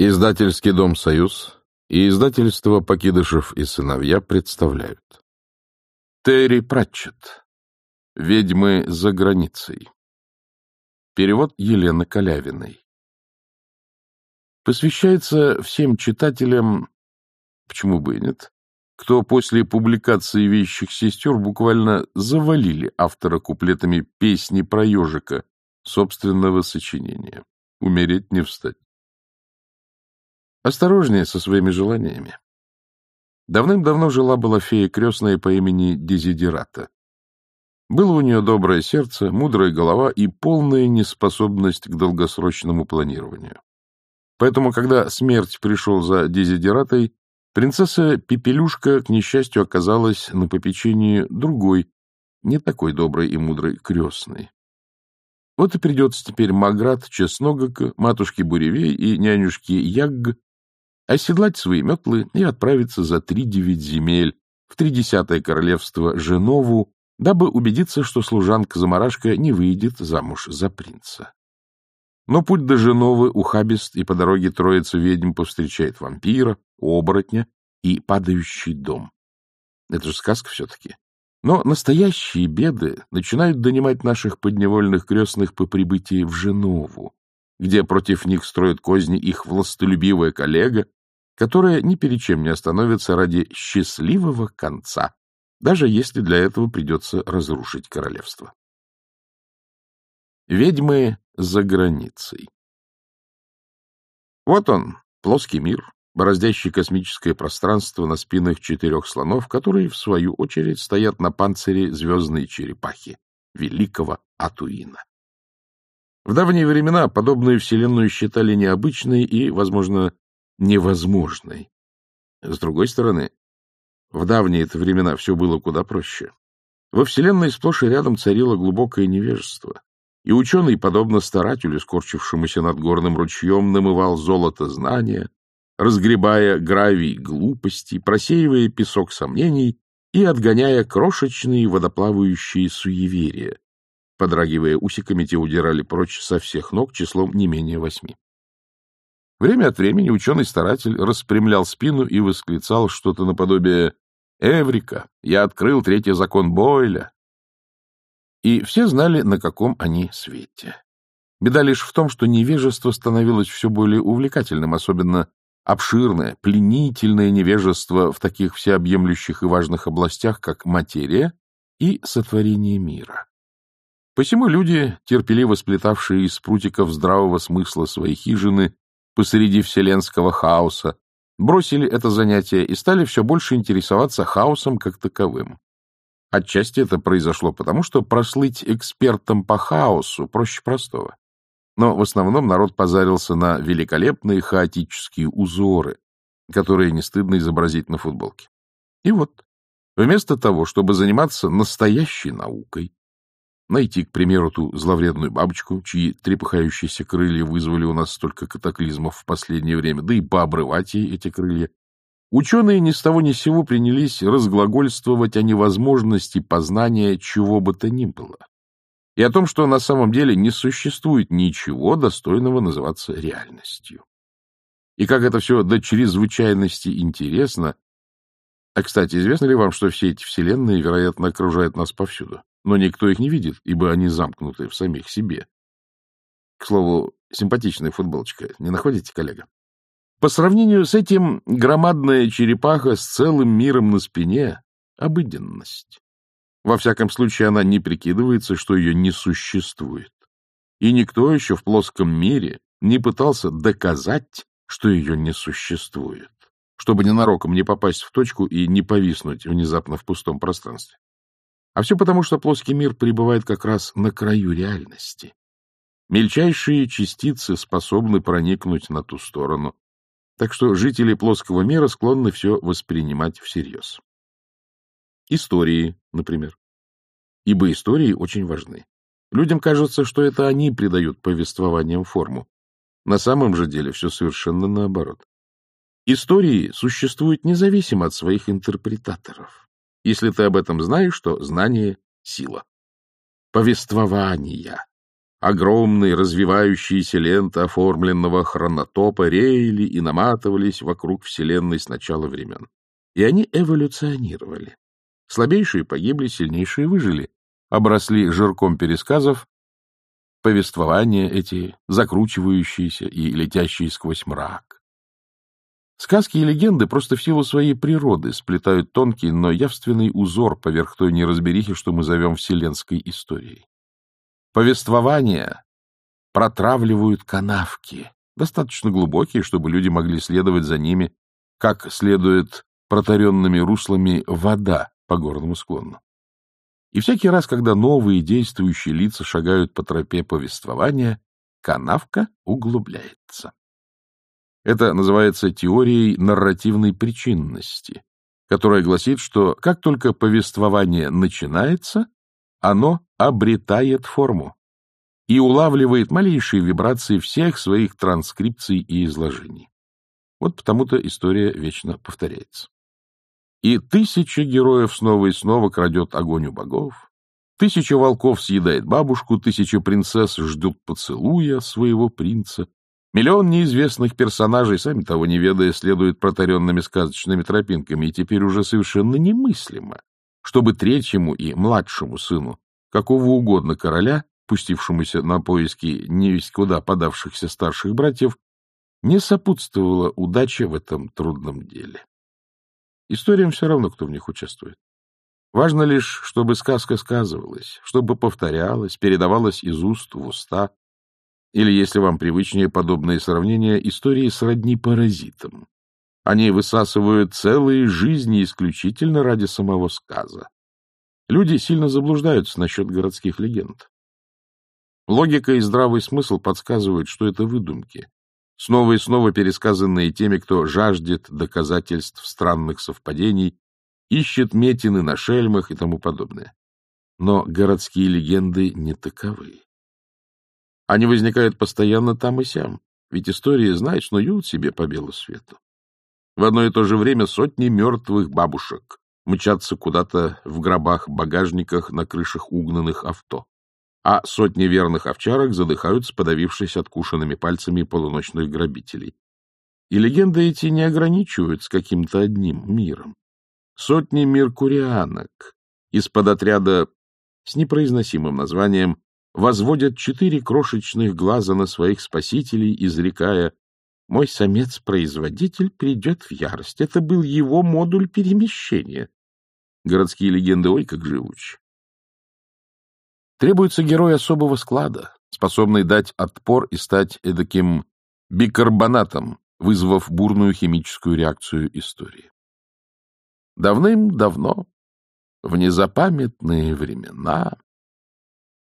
Издательский дом «Союз» и издательство «Покидышев и сыновья» представляют. Терри Пратчетт. «Ведьмы за границей». Перевод Елены Калявиной. Посвящается всем читателям, почему бы и нет, кто после публикации «Вещих сестер» буквально завалили автора куплетами песни про ежика собственного сочинения. Умереть не встать. Осторожнее со своими желаниями. Давным-давно жила-была фея крестная по имени Дезидерата. Было у нее доброе сердце, мудрая голова и полная неспособность к долгосрочному планированию. Поэтому, когда смерть пришел за Дезидератой, принцесса Пепелюшка, к несчастью, оказалась на попечении другой, не такой доброй и мудрой крестной. Вот и придется теперь Маград, Чесногок, матушке Буревей и нянюшке Ягг оседлать свои метлы и отправиться за три девять земель в тридесятое королевство Женову, дабы убедиться, что служанка-замарашка не выйдет замуж за принца. Но путь до Женовы ухабист, и по дороге троица ведьм повстречает вампира, оборотня и падающий дом. Это же сказка все-таки. Но настоящие беды начинают донимать наших подневольных крестных по прибытии в Женову, где против них строит козни их властолюбивая коллега, которая ни перед чем не остановится ради счастливого конца, даже если для этого придется разрушить королевство. Ведьмы за границей Вот он, плоский мир, бороздящий космическое пространство на спинах четырех слонов, которые, в свою очередь, стоят на панцире звездной черепахи, великого Атуина. В давние времена подобную вселенную считали необычной и, возможно, невозможной. С другой стороны, в давние это времена все было куда проще. Во Вселенной сплошь и рядом царило глубокое невежество, и ученый, подобно старателю, скорчившемуся над горным ручьем, намывал золото знания, разгребая гравий глупости, просеивая песок сомнений и отгоняя крошечные водоплавающие суеверия. Подрагивая усиками, те удирали прочь со всех ног числом не менее восьми. Время от времени ученый-старатель распрямлял спину и восклицал что-то наподобие «Эврика! Я открыл третий закон Бойля!» И все знали, на каком они свете. Беда лишь в том, что невежество становилось все более увлекательным, особенно обширное, пленительное невежество в таких всеобъемлющих и важных областях, как материя и сотворение мира. Посему люди, терпеливо сплетавшие из прутиков здравого смысла свои хижины, посреди вселенского хаоса, бросили это занятие и стали все больше интересоваться хаосом как таковым. Отчасти это произошло потому, что прослыть экспертом по хаосу проще простого. Но в основном народ позарился на великолепные хаотические узоры, которые не стыдно изобразить на футболке. И вот, вместо того, чтобы заниматься настоящей наукой, Найти, к примеру, ту зловредную бабочку, чьи трепыхающиеся крылья вызвали у нас столько катаклизмов в последнее время, да и пообрывать ей эти крылья. Ученые ни с того ни с сего принялись разглагольствовать о невозможности познания чего бы то ни было. И о том, что на самом деле не существует ничего достойного называться реальностью. И как это все до чрезвычайности интересно. А, кстати, известно ли вам, что все эти вселенные, вероятно, окружают нас повсюду? Но никто их не видит, ибо они замкнуты в самих себе. К слову, симпатичная футболочка, не находите, коллега? По сравнению с этим, громадная черепаха с целым миром на спине — обыденность. Во всяком случае, она не прикидывается, что ее не существует. И никто еще в плоском мире не пытался доказать, что ее не существует, чтобы ненароком не попасть в точку и не повиснуть внезапно в пустом пространстве. А все потому, что плоский мир пребывает как раз на краю реальности. Мельчайшие частицы способны проникнуть на ту сторону. Так что жители плоского мира склонны все воспринимать всерьез. Истории, например. Ибо истории очень важны. Людям кажется, что это они придают повествованиям форму. На самом же деле все совершенно наоборот. Истории существуют независимо от своих интерпретаторов. Если ты об этом знаешь, то знание — сила. Повествования. Огромные развивающиеся ленты оформленного хронотопа реяли и наматывались вокруг Вселенной с начала времен. И они эволюционировали. Слабейшие погибли, сильнейшие выжили, обросли жирком пересказов, повествования эти, закручивающиеся и летящие сквозь мрак. Сказки и легенды просто в силу своей природы сплетают тонкий, но явственный узор поверх той неразберихи, что мы зовем вселенской историей. Повествования протравливают канавки, достаточно глубокие, чтобы люди могли следовать за ними, как следует протаренными руслами вода по горному склону. И всякий раз, когда новые действующие лица шагают по тропе повествования, канавка углубляется. Это называется теорией нарративной причинности, которая гласит, что как только повествование начинается, оно обретает форму и улавливает малейшие вибрации всех своих транскрипций и изложений. Вот потому-то история вечно повторяется. И тысяча героев снова и снова крадет огонь у богов, тысяча волков съедает бабушку, тысяча принцесс ждут поцелуя своего принца, миллион неизвестных персонажей, сами того не ведая, следуют протаренными сказочными тропинками, и теперь уже совершенно немыслимо, чтобы третьему и младшему сыну какого угодно короля, пустившемуся на поиски невесть куда подавшихся старших братьев, не сопутствовала удача в этом трудном деле. Историям все равно, кто в них участвует. Важно лишь, чтобы сказка сказывалась, чтобы повторялась, передавалась из уст в уста. Или, если вам привычнее подобные сравнения, истории сродни паразитам. Они высасывают целые жизни исключительно ради самого сказа. Люди сильно заблуждаются насчет городских легенд. Логика и здравый смысл подсказывают, что это выдумки, снова и снова пересказанные теми, кто жаждет доказательств странных совпадений, ищет метины на шельмах и тому подобное. Но городские легенды не таковы. Они возникают постоянно там и сям, ведь истории, знаешь, снуют себе по белу свету. В одно и то же время сотни мертвых бабушек мчатся куда-то в гробах-багажниках на крышах угнанных авто а сотни верных овчарок задыхаются, подавившись откушенными пальцами полуночных грабителей. И легенды эти не ограничиваются каким-то одним миром. Сотни меркурианок из-под отряда с непроизносимым названием возводят четыре крошечных глаза на своих спасителей, изрекая «Мой самец-производитель придет в ярость. Это был его модуль перемещения». Городские легенды, ой, как живучи. Требуется герой особого склада, способный дать отпор и стать эдаким бикарбонатом, вызвав бурную химическую реакцию истории. Давным-давно, в незапамятные времена,